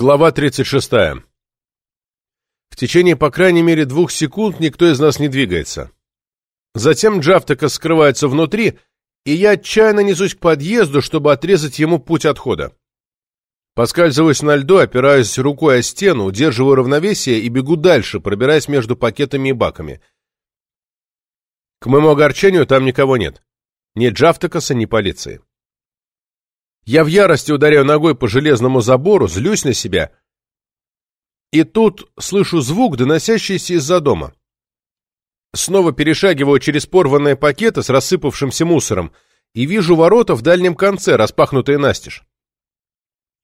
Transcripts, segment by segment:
Глава 36. В течение, по крайней мере, двух секунд никто из нас не двигается. Затем Джафтека скрывается внутри, и я отчаянно несусь к подъезду, чтобы отрезать ему путь отхода. Поскальзываюсь на льду, опираюсь рукой о стену, удерживаю равновесие и бегу дальше, пробираясь между пакетами и баками. К моему огорчению, там никого нет. Ни Джафтекаса, ни полиции. Я в ярости ударяю ногой по железному забору, злюсь на себя. И тут слышу звук, доносящийся из-за дома. Снова перешагиваю через порванные пакеты с рассыпавшимся мусором и вижу ворота в дальнем конце, распахнутые настежь.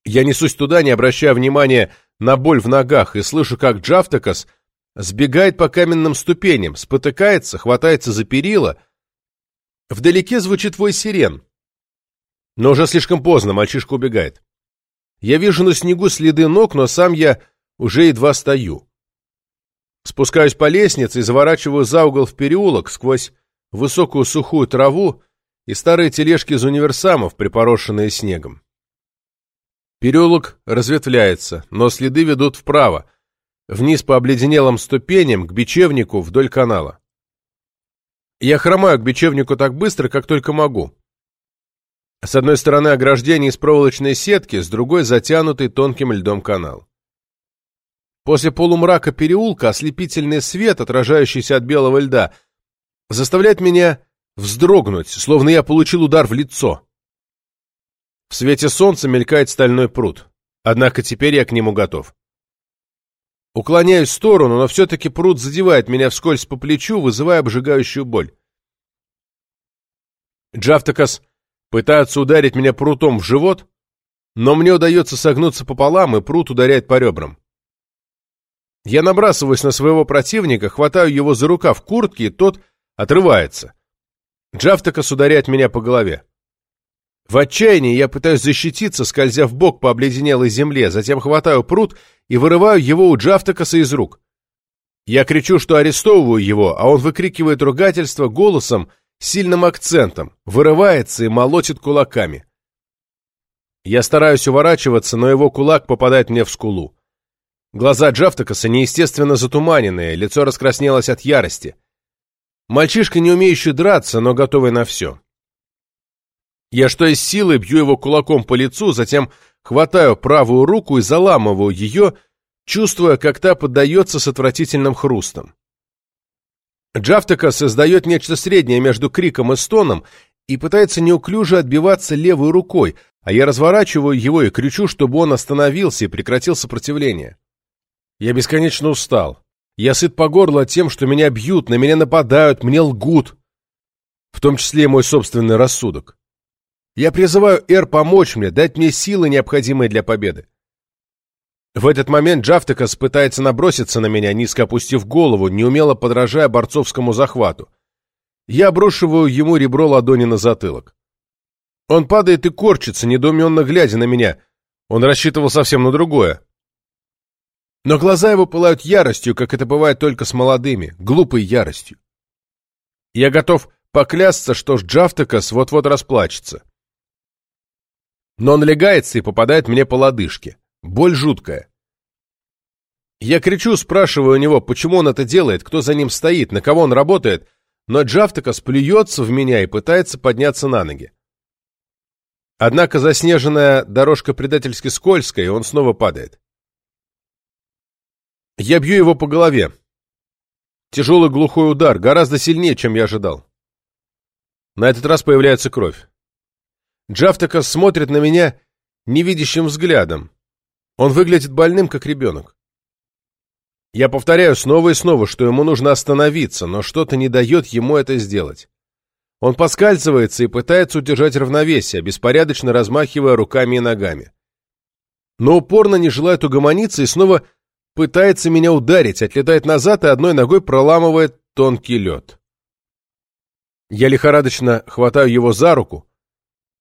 Я несусь туда, не обращая внимания на боль в ногах, и слышу, как Джафтакас сбегает по каменным ступеням, спотыкается, хватается за перила. Вдалеке звучит твой сирен. Но уже слишком поздно, мальчишка убегает. Я вижу на снегу следы ног, но сам я уже едва стою. Спускаюсь по лестнице и заворачиваю за угол в переулок сквозь высокую сухую траву и старые тележки из универсамов, припорошенные снегом. Переулок разветвляется, но следы ведут вправо, вниз по обледенелым ступеням, к бечевнику вдоль канала. Я хромаю к бечевнику так быстро, как только могу. С одной стороны ограждение из проволочной сетки, с другой затянутый тонким льдом канал. После полумрака переулка ослепительный свет, отражающийся от белого льда, заставляет меня вздрогнуть, словно я получил удар в лицо. В свете солнца мелькает стальной пруд, однако теперь я к нему готов. Уклоняюсь в сторону, но все-таки пруд задевает меня вскользь по плечу, вызывая обжигающую боль. Джафтакас Пытаются ударить меня прутом в живот, но мне удается согнуться пополам, и прут ударяет по ребрам. Я набрасываюсь на своего противника, хватаю его за рукав куртки, и тот отрывается. Джафтакас ударяет меня по голове. В отчаянии я пытаюсь защититься, скользя в бок по обледенелой земле, затем хватаю прут и вырываю его у Джафтакаса из рук. Я кричу, что арестовываю его, а он выкрикивает ругательство голосом, сильным акцентом, вырывается и молотит кулаками. Я стараюсь уворачиваться, но его кулак попадает мне в скулу. Глаза Джафтакаса неестественно затуманенные, лицо раскраснелось от ярости. Мальчишка, не умеющий драться, но готовый на все. Я что из силы бью его кулаком по лицу, затем хватаю правую руку и заламываю ее, чувствуя, как та поддается с отвратительным хрустом. Джафтека создает нечто среднее между криком и стоном и пытается неуклюже отбиваться левой рукой, а я разворачиваю его и кричу, чтобы он остановился и прекратил сопротивление. Я бесконечно устал. Я сыт по горло тем, что меня бьют, на меня нападают, мне лгут. В том числе и мой собственный рассудок. Я призываю Эр помочь мне, дать мне силы, необходимые для победы. В этот момент Джафтекас пытается наброситься на меня, низко опустив голову, неумело подражая борцовскому захвату. Я обрушиваю ему ребро ладони на затылок. Он падает и корчится, недоуменно глядя на меня. Он рассчитывал совсем на другое. Но глаза его пылают яростью, как это бывает только с молодыми, глупой яростью. Я готов поклясться, что Джафтекас вот-вот расплачется. Но он легается и попадает мне по лодыжке. Боль жуткая. Я кричу, спрашиваю у него, почему он это делает, кто за ним стоит, на кого он работает, но Джафтакас плюется в меня и пытается подняться на ноги. Однако заснеженная дорожка предательски скользкая, и он снова падает. Я бью его по голове. Тяжелый глухой удар, гораздо сильнее, чем я ожидал. На этот раз появляется кровь. Джафтакас смотрит на меня невидящим взглядом, он выглядит больным, как ребенок. Я повторяю снова и снова, что ему нужно остановиться, но что-то не дает ему это сделать. Он поскальзывается и пытается удержать равновесие, беспорядочно размахивая руками и ногами. Но упорно не желает угомониться и снова пытается меня ударить, отлетает назад и одной ногой проламывает тонкий лед. Я лихорадочно хватаю его за руку,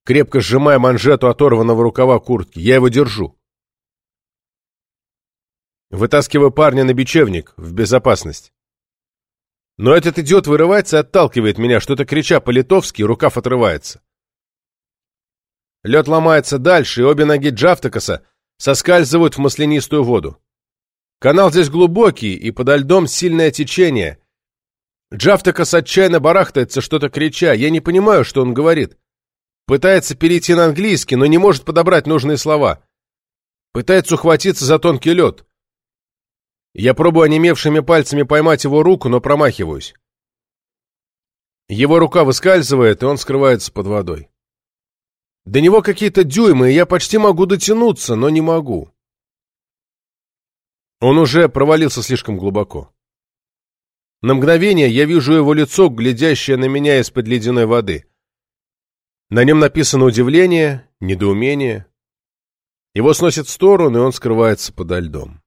крепко сжимая манжету оторванного рукава куртки. Я его держу. Вытаскиваю парня на бечевник, в безопасность. Но этот идиот вырывается и отталкивает меня, что-то крича по-литовски, рукав отрывается. Лед ломается дальше, и обе ноги Джафтакаса соскальзывают в маслянистую воду. Канал здесь глубокий, и подо льдом сильное течение. Джафтакас отчаянно барахтается, что-то крича. Я не понимаю, что он говорит. Пытается перейти на английский, но не может подобрать нужные слова. Пытается ухватиться за тонкий лед. Я пробую онемевшими пальцами поймать его руку, но промахиваюсь. Его рука выскальзывает, и он скрывается под водой. До него какие-то дюймы, и я почти могу дотянуться, но не могу. Он уже провалился слишком глубоко. На мгновение я вижу его лицо, глядящее на меня из-под ледяной воды. На нем написано удивление, недоумение. Его сносит в сторону, и он скрывается подо льдом.